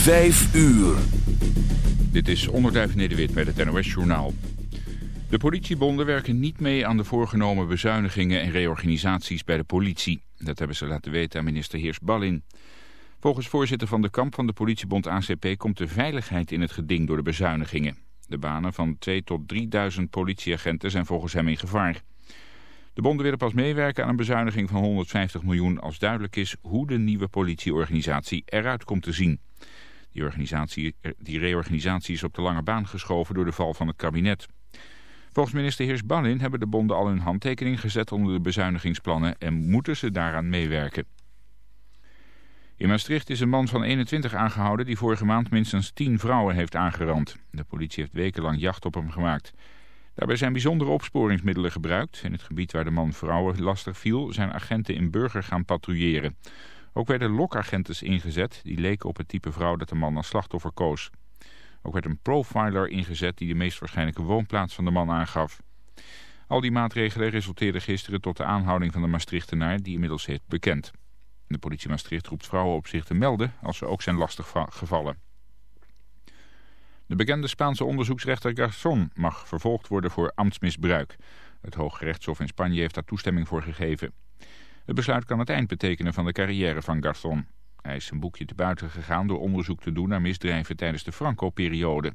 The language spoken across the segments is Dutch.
Vijf uur. Dit is Onderduif Nederwit met het NOS Journaal. De politiebonden werken niet mee aan de voorgenomen bezuinigingen en reorganisaties bij de politie. Dat hebben ze laten weten aan minister Heers Ballin. Volgens voorzitter van de kamp van de politiebond ACP komt de veiligheid in het geding door de bezuinigingen. De banen van 2 tot 3000 politieagenten zijn volgens hem in gevaar. De bonden willen pas meewerken aan een bezuiniging van 150 miljoen als duidelijk is hoe de nieuwe politieorganisatie eruit komt te zien. Die, organisatie, die reorganisatie is op de lange baan geschoven door de val van het kabinet. Volgens minister Heers Ballin hebben de bonden al hun handtekening gezet onder de bezuinigingsplannen en moeten ze daaraan meewerken. In Maastricht is een man van 21 aangehouden die vorige maand minstens 10 vrouwen heeft aangerand. De politie heeft wekenlang jacht op hem gemaakt. Daarbij zijn bijzondere opsporingsmiddelen gebruikt. In het gebied waar de man vrouwen lastig viel zijn agenten in Burger gaan patrouilleren. Ook werden lokagenten ingezet die leken op het type vrouw dat de man als slachtoffer koos. Ook werd een profiler ingezet die de meest waarschijnlijke woonplaats van de man aangaf. Al die maatregelen resulteerden gisteren tot de aanhouding van de Maastrichtenaar die inmiddels heeft bekend. De politie Maastricht roept vrouwen op zich te melden als ze ook zijn lastig gevallen. De bekende Spaanse onderzoeksrechter Garzón mag vervolgd worden voor ambtsmisbruik. Het Hoge Rechtshof in Spanje heeft daar toestemming voor gegeven. Het besluit kan het eind betekenen van de carrière van Garzón. Hij is zijn boekje te buiten gegaan door onderzoek te doen naar misdrijven tijdens de Franco-periode.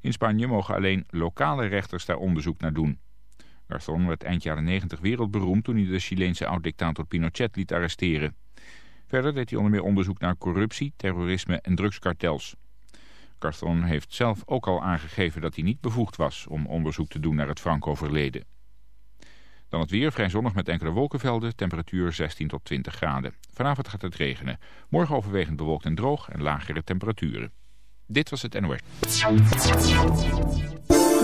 In Spanje mogen alleen lokale rechters daar onderzoek naar doen. Garzón werd eind jaren 90 wereldberoemd toen hij de Chileense oud-dictator Pinochet liet arresteren. Verder deed hij onder meer onderzoek naar corruptie, terrorisme en drugskartels. Garzón heeft zelf ook al aangegeven dat hij niet bevoegd was om onderzoek te doen naar het Franco-verleden. Dan het weer, vrij zonnig met enkele wolkenvelden, temperatuur 16 tot 20 graden. Vanavond gaat het regenen. Morgen overwegend bewolkt en droog en lagere temperaturen. Dit was het NOS.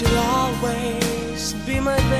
she'll always be my baby.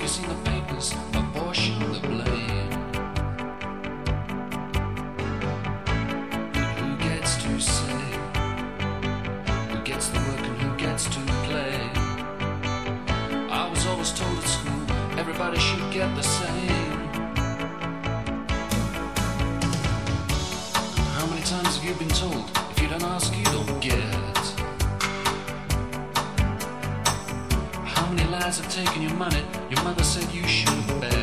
music you in the papers, abortion the blame. But who gets to say? Who gets the work and who gets to play? I was always told at school everybody should get the same. guys have taken your money. Your mother said you should have bet.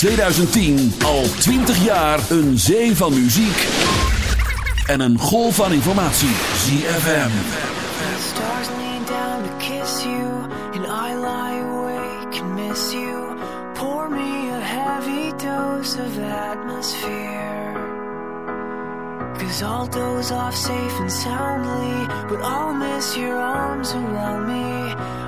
2010 al 20 jaar een zee van muziek en een golf van informatie. ZFM. Stars lean down to kiss you, and I lie awake and miss you. Pour me a heavy dose of atmosphere. Cause I'll doze off safe and soundly, but I'll miss your arms around me.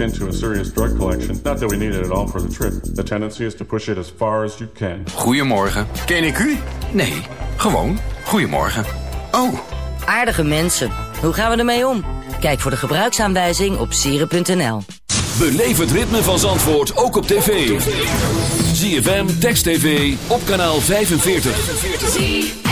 into a serious drug collection. Not that we it at all for the trip. The tendency is to push it as far as you can. Goedemorgen. Ken ik u? Nee, gewoon goedemorgen. Oh. Aardige mensen. Hoe gaan we ermee om? Kijk voor de gebruiksaanwijzing op sieren.nl. Beleef het ritme van Zandvoort ook op tv. ZFM, Text TV, op kanaal 45.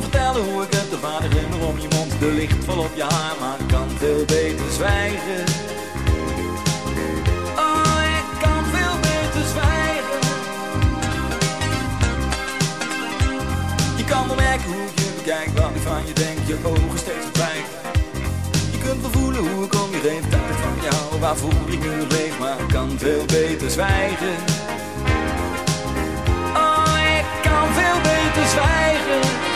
Kan vertellen hoe ik het de rimmer om je mond, de licht vol op je haar, maar ik kan veel beter zwijgen. Oh, ik kan veel beter zwijgen. Je kan wel merken hoe ik je bekijk, wat van je denk, je ogen steeds verdwijnen. Je kunt wel voelen hoe ik om je heen, dat ik van jou, waarvoor ik nu leef, maar ik kan veel beter zwijgen. Oh, ik kan veel beter zwijgen.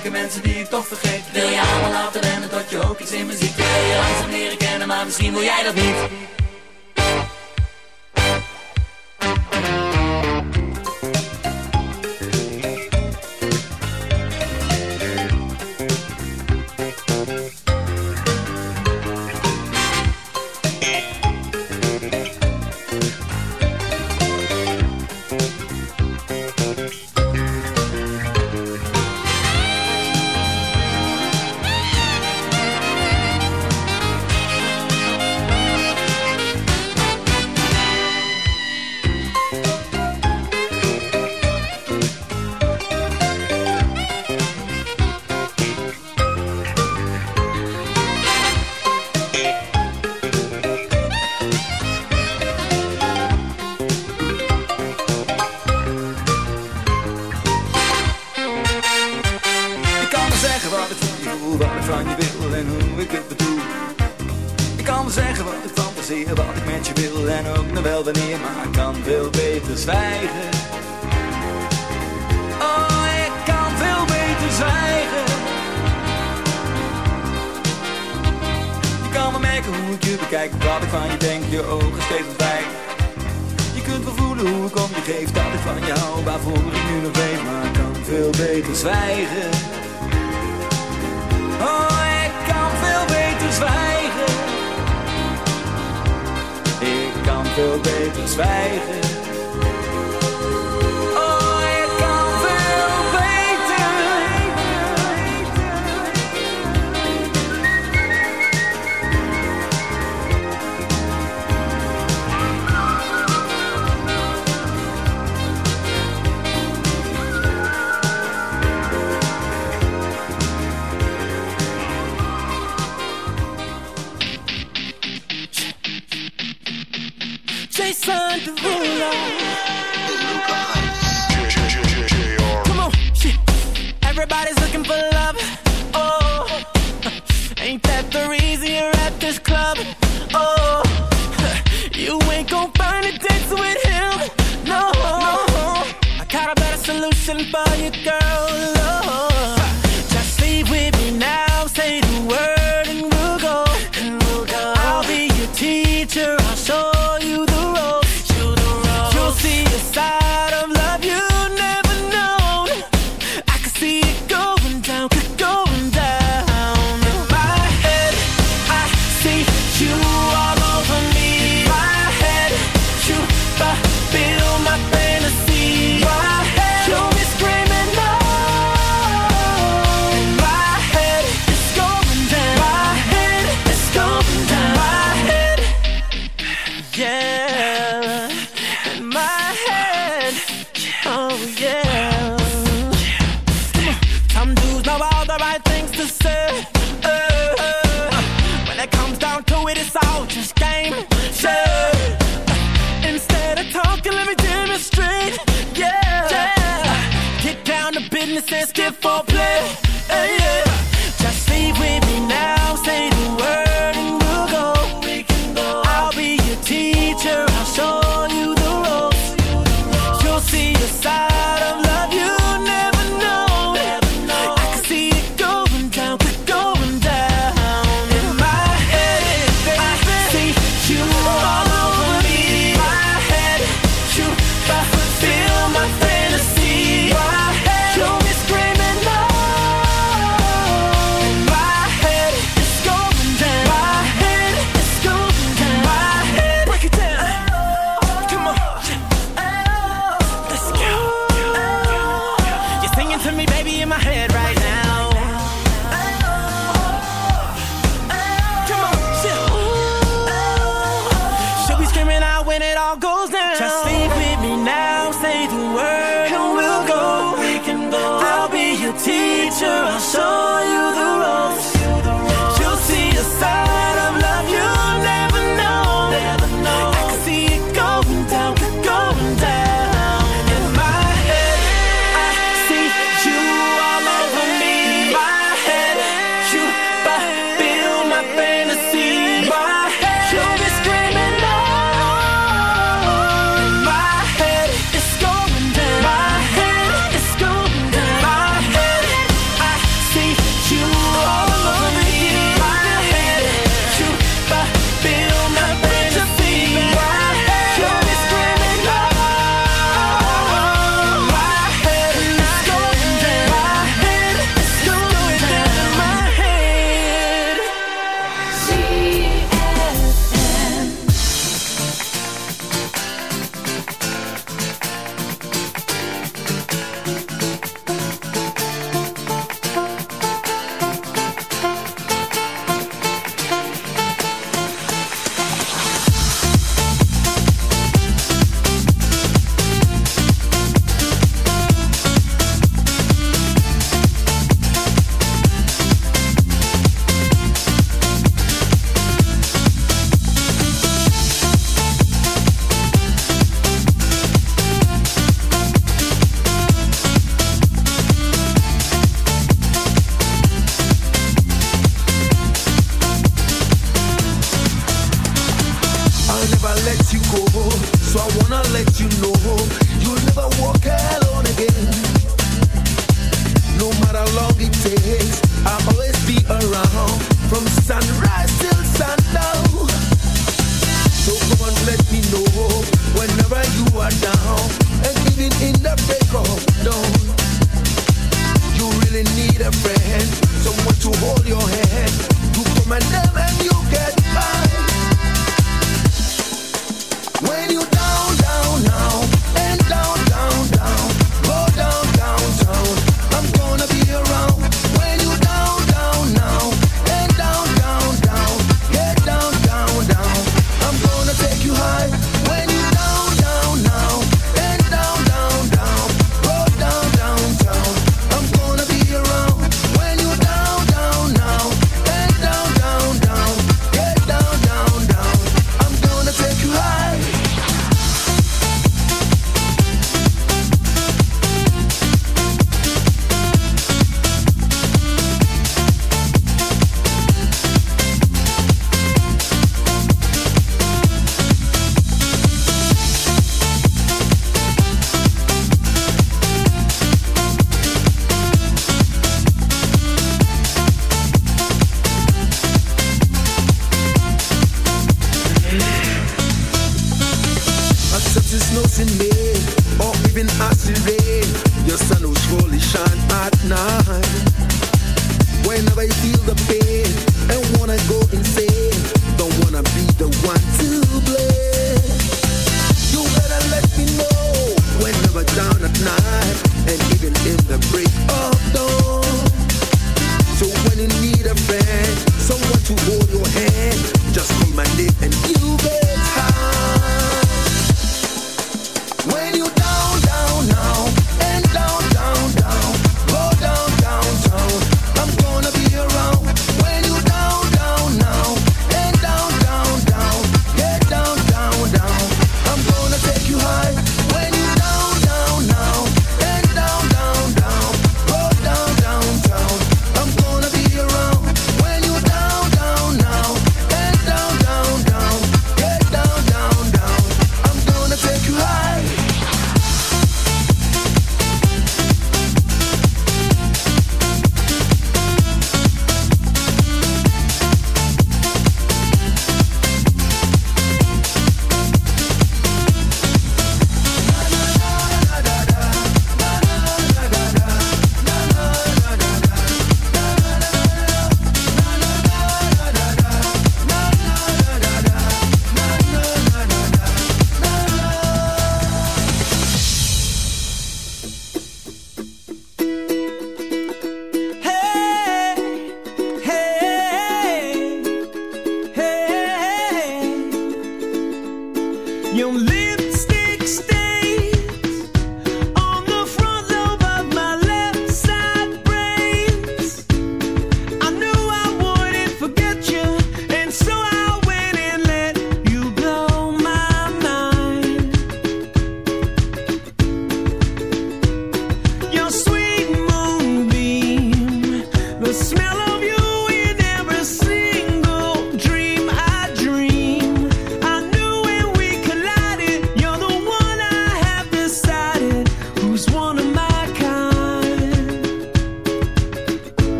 gelijke mensen die ik toch vergeet. Wil je allemaal laten rennen tot je ook iets in me ziet Wil je langzaam leren kennen, maar misschien wil jij dat niet zwijgen. Oh, ik kan veel beter zwijgen. Je kan wel merken hoe ik je bekijk, wat ik van je denk, je ogen steeds ontwijken. Je kunt wel voelen hoe ik om je geef, dat ik van je hou, waarvoor ik nu nog weet, maar ik kan veel beter zwijgen. Oh, ik kan veel beter zwijgen. Ik kan veel beter zwijgen.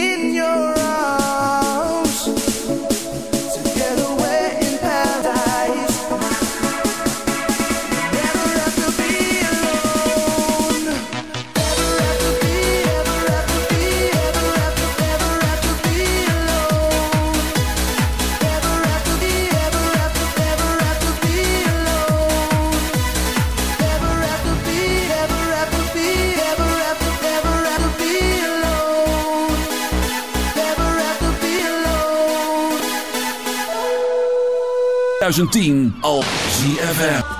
In your 2010 al ZFM.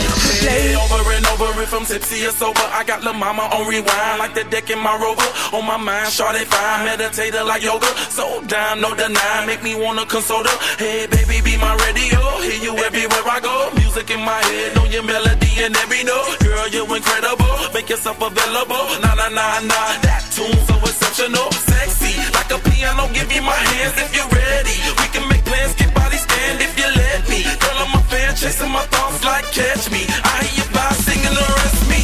replay. Over and over, if I'm tipsy or sober, I got La Mama on rewind, like the deck in my rover. On my mind, shawty fine, meditator like yoga. So down, no deny, make me wanna console her. Hey, baby, be my radio, hear you everywhere I go. Music in my head, know your melody and every note. Girl, you incredible, make yourself available. Nah, nah, nah, nah, that tune so exceptional, sexy, like a piano. Give me my hands if you're ready. We can make plans, get body stand if you let Girl, I'm a fan, chasing my thoughts like catch me. I hear you by singing the rest me.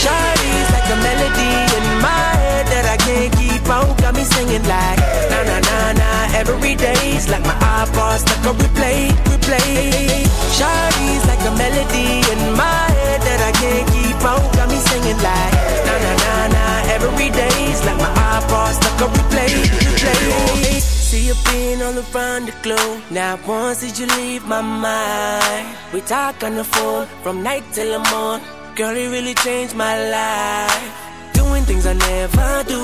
Shawty's like a melody in my head that I can't keep out. Got me singing like na na na na every day's like my iPod stuck on replay, replay. Shawty's like a melody in my head that I can't keep out. Got me singing like na na na na every day's like my iPod stuck on replay, you on the front the glow. Now once did you leave my mind? We talk on the phone from night till the morning. Girl, you really changed my life. Doing things I never do.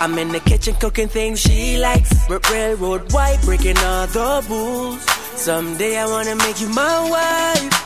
I'm in the kitchen cooking things she likes. R- railroad white, breaking all the rules. Someday I wanna make you my wife.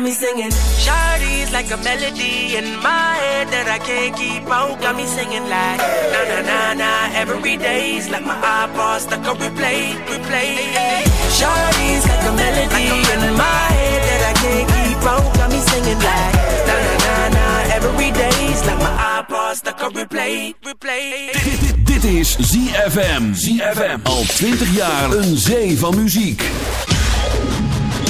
Got me singing. Shawty's like a melody in my head that I can't keep out. Got me singing like na na na na every day's like my iPod stuck on replay, replay. Shawty's like a melody in my head that I can't keep out. Got me singing like na na na na every day's like my iPod stuck on replay, replay. Dit is ZFM. ZFM. Al 20 jaar een zee van muziek.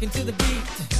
rocking to the beat.